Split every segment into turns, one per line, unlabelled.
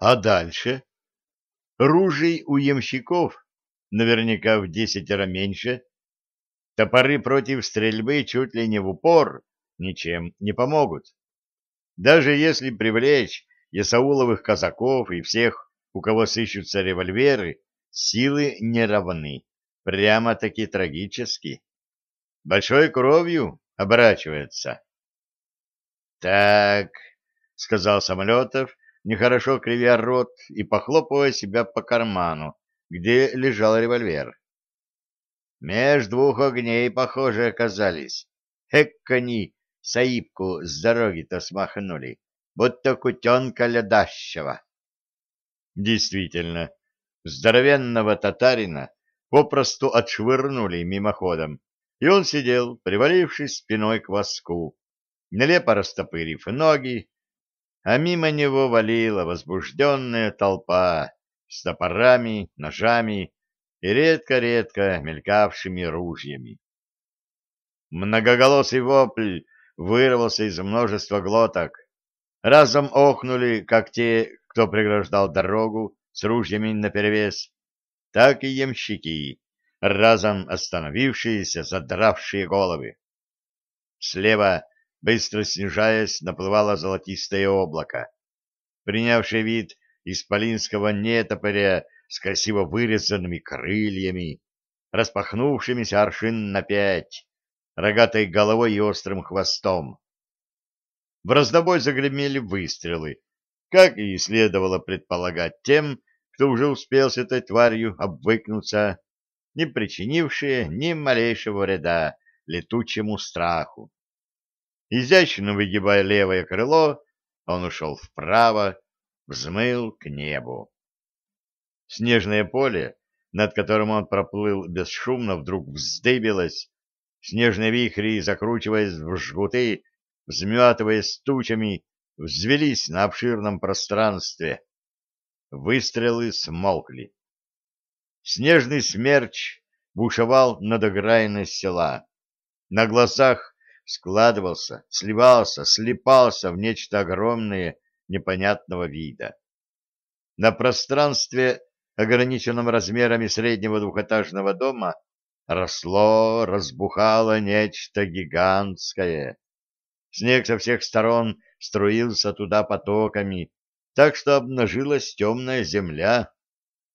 А дальше? Ружей у ямщиков наверняка в десятеро меньше. Топоры против стрельбы чуть ли не в упор ничем не помогут. Даже если привлечь Ясауловых казаков и всех, у кого сыщутся револьверы, силы не равны, прямо-таки трагически. Большой кровью оборачивается. — Так, — сказал Самолетов, нехорошо кривя рот и похлопывая себя по карману, где лежал револьвер. Меж двух огней, похоже, оказались. Эк они Саибку с дороги-то смахнули, будто кутенка ледащего. Действительно, здоровенного татарина попросту отшвырнули мимоходом, и он сидел, привалившись спиной к воску, нелепо растопырив ноги, а мимо него валила возбужденная толпа с топорами, ножами и редко-редко мелькавшими ружьями. Многоголосый вопль вырвался из множества глоток. Разом охнули, как те, кто преграждал дорогу с ружьями наперевес, так и ямщики, разом остановившиеся, задравшие головы. Слева, быстро снижаясь, наплывало золотистое облако, принявшее вид исполинского нетопыря с красиво вырезанными крыльями, распахнувшимися аршин на пять, рогатой головой и острым хвостом. В раздобой загремели выстрелы, как и следовало предполагать тем, кто уже успел с этой тварью обвыкнуться, не причинившие ни малейшего вреда летучему страху. Изящно выгибая левое крыло, он ушел вправо, взмыл к небу. Снежное поле, над которым он проплыл бесшумно, вдруг вздыбилось, Снежные вихри, закручиваясь в жгуты, взметываясь тучами, взвелись на обширном пространстве. Выстрелы смолкли. Снежный смерч бушевал над окраиной села. На глазах складывался, сливался, слипался в нечто огромное непонятного вида. На пространстве, ограниченном размерами среднего двухэтажного дома, росло, разбухало нечто гигантское. Снег со всех сторон струился туда потоками, так что обнажилась темная земля,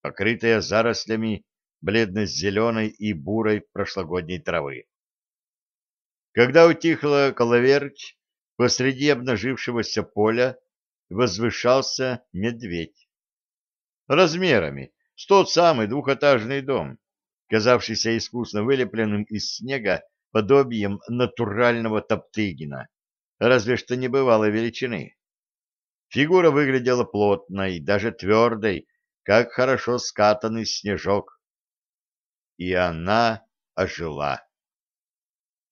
покрытая зарослями бледно-зеленой и бурой прошлогодней травы. Когда утихла коловерть, посреди обнажившегося поля возвышался медведь. Размерами с тот самый двухэтажный дом, казавшийся искусно вылепленным из снега подобием натурального Топтыгина, разве что небывалой величины. Фигура выглядела плотной, даже твердой, как хорошо скатанный снежок. И она ожила.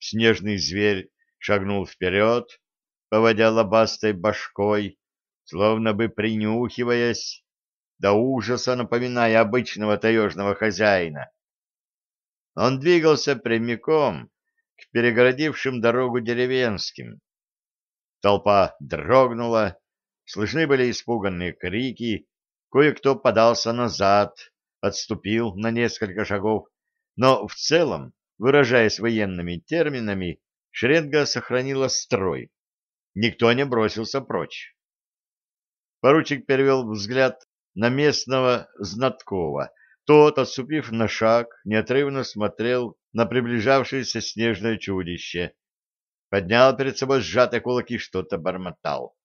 Снежный зверь шагнул вперед, поводя лобастой башкой, словно бы принюхиваясь, до ужаса напоминая обычного таежного хозяина. Он двигался прямиком к перегородившим дорогу деревенским. Толпа дрогнула, слышны были испуганные крики, кое-кто подался назад, отступил на несколько шагов, но в целом, выражаясь военными терминами, шеренга сохранила строй. Никто не бросился прочь. Поручик перевел взгляд на местного Знаткова, тот, отступив на шаг, неотрывно смотрел на приближавшееся снежное чудище, поднял перед собой сжатые кулаки, что-то бормотал.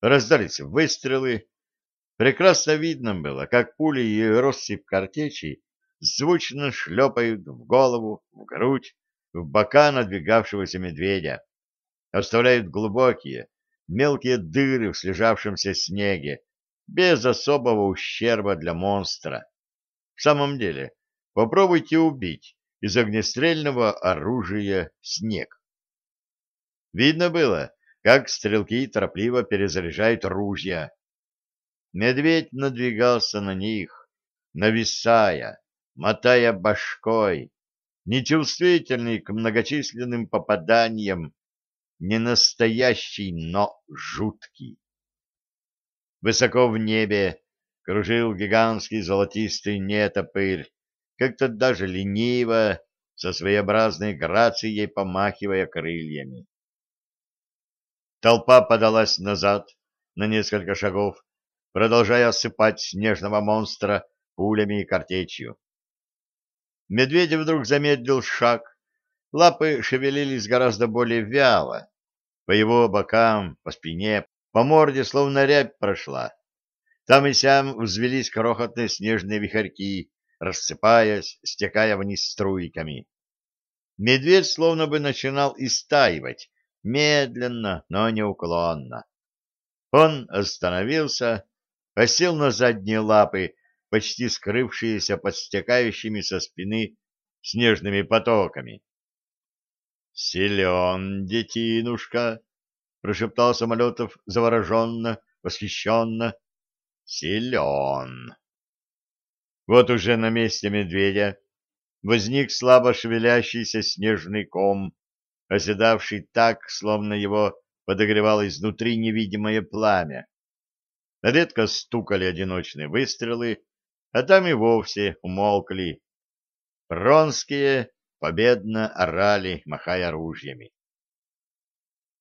Раздались выстрелы. Прекрасно видно было, как пули и россыпь картечей звучно шлепают в голову, в грудь, в бока надвигавшегося медведя, оставляют глубокие, мелкие дыры в слежавшемся снеге, без особого ущерба для монстра. В самом деле, попробуйте убить из огнестрельного оружия снег. Видно было, как стрелки торопливо перезаряжают ружья. Медведь надвигался на них, нависая, мотая башкой, нечувствительный к многочисленным попаданиям, не настоящий, но жуткий. Высоко в небе кружил гигантский золотистый нетопырь, как-то даже лениво, со своеобразной грацией помахивая крыльями. Толпа подалась назад на несколько шагов, продолжая осыпать снежного монстра пулями и картечью. Медведь вдруг замедлил шаг, лапы шевелились гораздо более вяло. По его бокам, по спине, по морде словно рябь прошла. Там и сям взвелись крохотные снежные вихарьки, рассыпаясь, стекая вниз струйками. Медведь словно бы начинал истаивать, медленно, но неуклонно. Он остановился, осел на задние лапы, почти скрывшиеся под стекающими со спины снежными потоками. «Силен, детинушка!» — прошептал Самолетов завороженно, восхищенно. «Силен!» Вот уже на месте медведя возник слабо шевелящийся снежный ком, оседавший так, словно его подогревало изнутри невидимое пламя. Редко стукали одиночные выстрелы, а там и вовсе умолкли. Пронские победно орали, махая оружиями.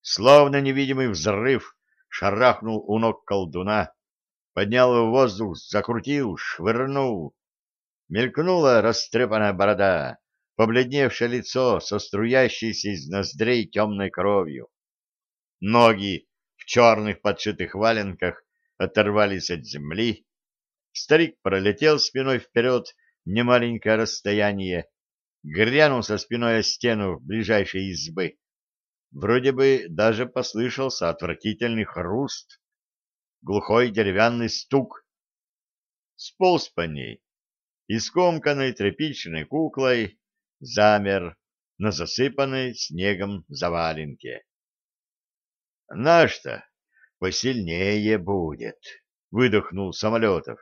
Словно невидимый взрыв шарахнул у ног колдуна, поднял в воздух, закрутил, швырнул. Мелькнула растрепанная борода, побледневшее лицо со струящейся из ноздрей темной кровью. Ноги в черных подшитых валенках оторвались от земли. Старик пролетел спиной вперед немаленькое расстояние, грянул со спиной о стену ближайшей избы. Вроде бы даже послышался отвратительный хруст, глухой деревянный стук. Сполз по ней, искомканной тряпичной куклой, замер на засыпанной снегом заваленке. — Наш-то посильнее будет, — выдохнул Самолетов.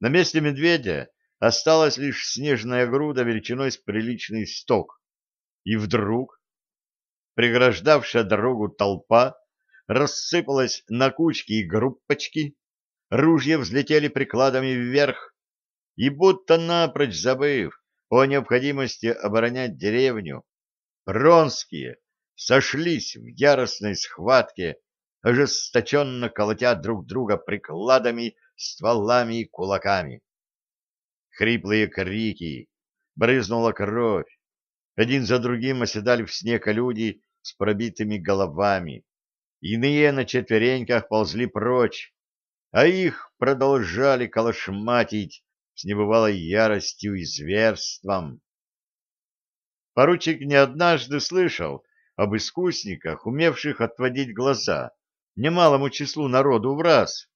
На месте медведя осталась лишь снежная груда величиной с приличный сток. И вдруг преграждавшая дорогу толпа рассыпалась на кучки и группочки, ружья взлетели прикладами вверх, и будто напрочь забыв о необходимости оборонять деревню, Пронские сошлись в яростной схватке, ожесточенно колотя друг друга прикладами, стволами и кулаками. Хриплые крики, брызнула кровь. Один за другим оседали в снег люди с пробитыми головами. Иные на четвереньках ползли прочь, а их продолжали колошматить с небывалой яростью и зверством. Поручик не однажды слышал об искусниках, умевших отводить глаза немалому числу народу в раз,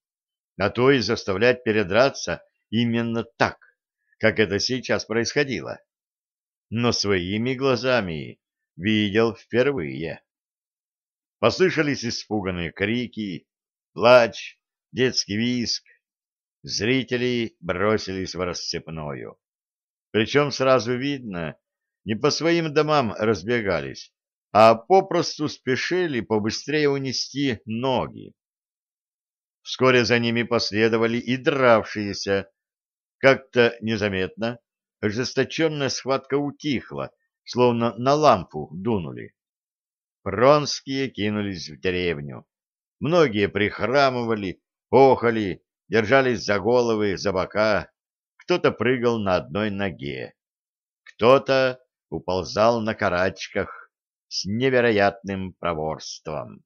а то и заставлять передраться именно так, как это сейчас происходило. Но своими глазами видел впервые. Послышались испуганные крики, плач, детский визг, Зрители бросились в рассыпную. Причем сразу видно, не по своим домам разбегались, а попросту спешили побыстрее унести ноги. Вскоре за ними последовали и дравшиеся. Как-то незаметно ожесточенная схватка утихла, словно на лампу дунули. Пронские кинулись в деревню. Многие прихрамывали, охали, держались за головы, за бока, кто-то прыгал на одной ноге, кто-то уползал на карачках с невероятным проворством.